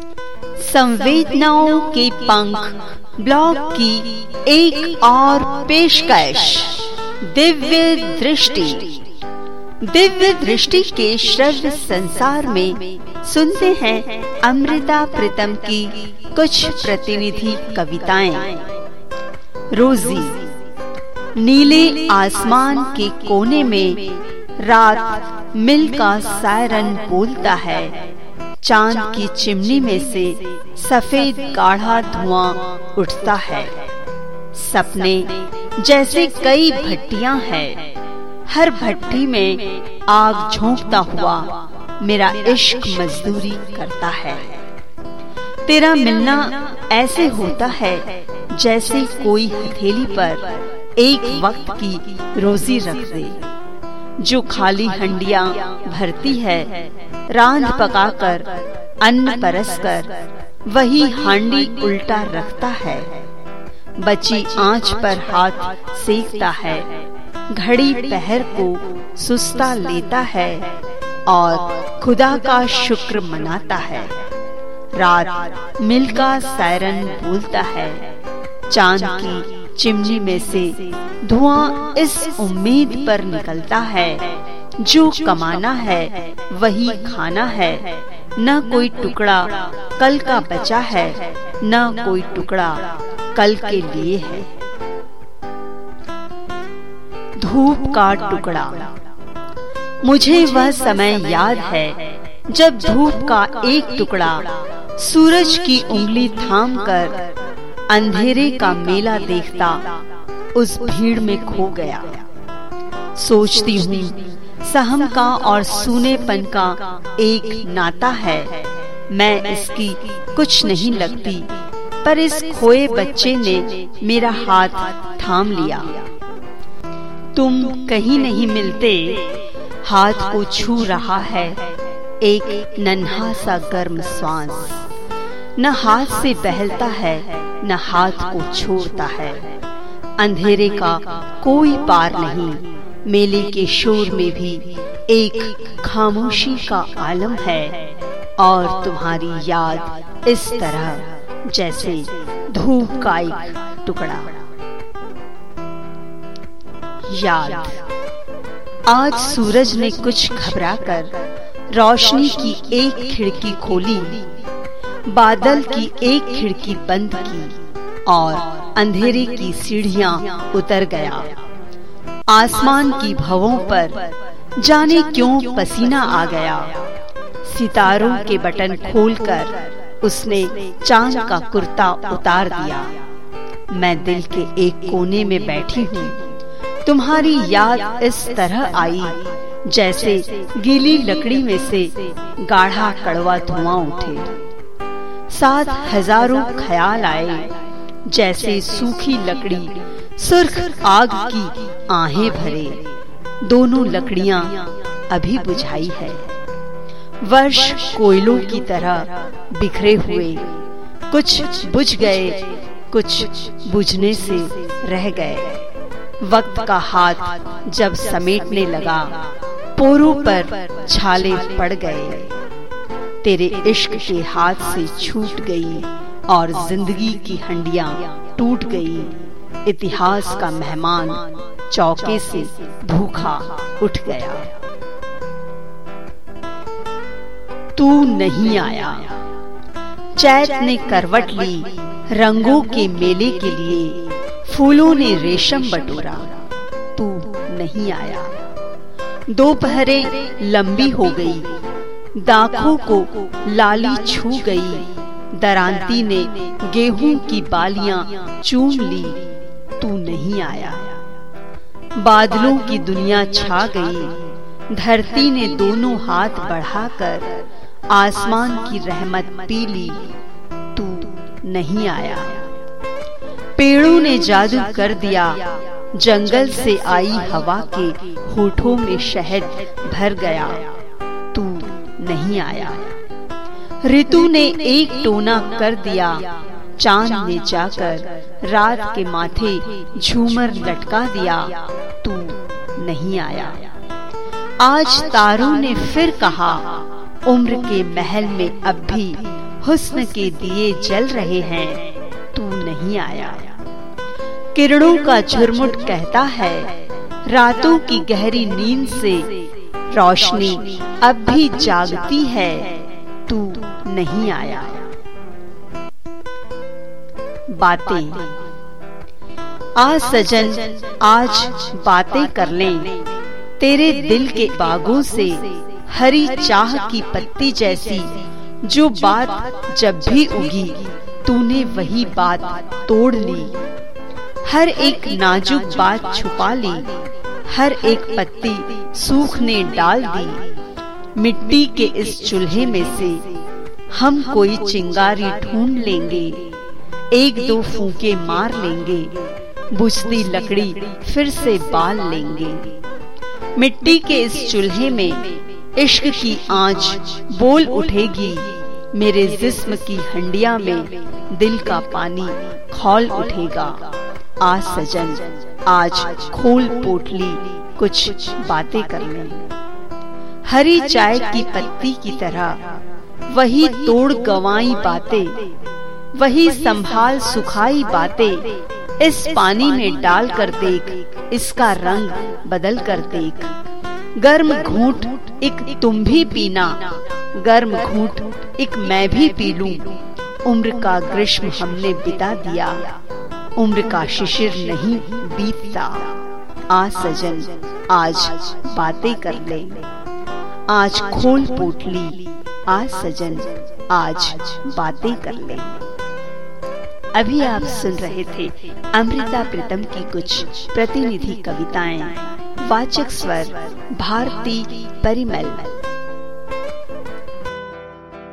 संवेदनाओं के पंख, ब्लॉग की एक और पेशकश, दिव्य दृष्टि। दिव्य दृष्टि के श्रव्य संसार में सुनते हैं अमृता प्रीतम की कुछ प्रतिनिधि कविताएँ। रोजी, नीले आसमान के कोने में रात मिल का सायरन बोलता है। चाँद की चिमनी में से सफ़ेद गाढ़ा धुआँ उठता है। सपने जैसे कई भट्टियाँ हैं। हर भट्टी में आग झोंकता हुआ मेरा इश्क मजदूरी करता है। तेरा मिलना ऐसे होता है जैसे कोई हथेली पर एक वक्त की रोजी रख दे। जो खाली हंडिया भरती है, रांध पकाकर, अन्न परसकर, वही हांडी उल्टा रखता है। बची आँच पर हाथ सेकता है, घड़ी पहर को सुस्ता लेता है और खुदा का शुक्र मनाता है। रात मिल का सायरन बोलता है, चाँद की चिमनी में से धुआँ इस उम्मीद पर निकलता है। जो कमाना है, वही खाना है। न कोई टुकड़ा कल का बचा है, न कोई टुकड़ा कल के लिए है। धूप का टुकड़ा। मुझे वह समय याद है, जब धूप का एक टुकड़ा सूरज की उंगली थाम कर अंधेरे का मेला देखता उस भीड़ में खो गया। सोचती हूँ सहम का और सूनेपन का एक नाता है। मैं इसकी कुछ नहीं लगती। पर इस खोए बच्चे ने मेरा हाथ थाम लिया। तुम कहीं नहीं मिलते। हाथ को छू रहा है। एक नन्हा सा गर्म श्वास न हाथ से बहलता है। न हाथ को छोड़ता है। अंधेरे का कोई पार नहीं। मेले के शोर में भी एक खामोशी का आलम है। और तुम्हारी याद इस तरह, जैसे धूप का एक टुकड़ा। याद। आज सूरज ने कुछ घबरा कर रोशनी की एक खिड़की खोली। बादल की एक खिड़की बंद की और अंधेरे की सीढ़ियाँ उतर गया। आसमान की भवों पर जाने क्यों पसीना आ गया? सितारों के बटन खोलकर उसने चाँद का कुर्ता उतार दिया। मैं दिल के एक कोने में बैठी हूँ तुम्हारी याद इस तरह आई, जैसे गीली लकड़ी में से गाढ़ा कड़वा धुआँ उठे। साथ हज़ारों ख्याल आए। जैसे सूखी लकड़ी, सुर्ख आग की आहें भरे। दोनों लकड़ियाँ अभी बुझाई है। वर्ष कोयलों की तरह बिखरे हुए। कुछ बुझ गए, कुछ बुझने से रह गए। वक्त का हाथ जब समेटने लगा, पोरों पर छाले पड़ गए। तेरे इश्क के हाथ से छूट गई और ज़िंदगी की हंडिया टूट गई। इतिहास का मेहमान चौके से भूखा उठ गया। तू नहीं आया। चैत ने करवट ली रंगों के मेले के लिए। फूलों ने रेशम बटोरा। तू नहीं आया। दोपहरे लंबी हो गई। दाखों को लाली छू गई। दरांती ने गेहूँ की बालियाँ चूम ली। तू नहीं आया। बादलों की दुनिया छा गई। धरती ने दोनों हाथ बढ़ाकर आसमान की रहमत पी ली। तू नहीं आया। पेड़ों ने जादू कर दिया। जंगल से आई हवा के होठों में शहद भर गया। नहीं आया। ऋतु ने एक टोना कर दिया। चाँद ने जाकर रात के माथे झूमर लटका दिया। तू नहीं आया। आज तारों ने फिर कहा, उम्र के महल में अब भी हुस्न के दिए जल रहे हैं। तू नहीं आया। किरणों का झुरमुट कहता है, रातों की गहरी नींद से रोशनी अब भी जागती है, तू नहीं आया। बातें। आ सजन, आज बातें कर लें। तेरे दिल के बागों से हरी चाह की पत्ती जैसी जो बात जब भी उगी, तूने वही बात तोड़ ली। हर एक नाजुक बात छुपा ली हर एक पत्ती सूखने डाल दी। मिट्टी के इस चूल्हे में से हम कोई चिंगारी ढूंढ लेंगे। एक दो फूके मार लेंगे। बुझती लकड़ी फिर से बाल लेंगे। मिट्टी के इस चूल्हे में इश्क की आँच बोल उठेगी। मेरे जिस्म की हंडिया में दिल का पानी खोल उठेगा। आ सजन। आज खोल पोटली कुछ बातें करने। हरी चाय की पत्ती की तरह वही तोड़ गवाई बातें वही संभाल सुखाई बातें इस पानी में डाल कर देख इसका रंग बदल कर देख। गर्म घूट एक तुम भी पीना गर्म घूट एक मैं भी पी लूँ। उम्र का ग्रीष्म हमने बिता दिया। उम्र का शिशिर नहीं बीतता। आ सजन, आज बातें कर ले। आज खोल पोटली आज सजन, आज बातें कर ले। अभी आप सुन रहे थे अमृता प्रीतम की कुछ प्रतिनिधि कविताएँ। वाचक स्वर, भारती परिमल।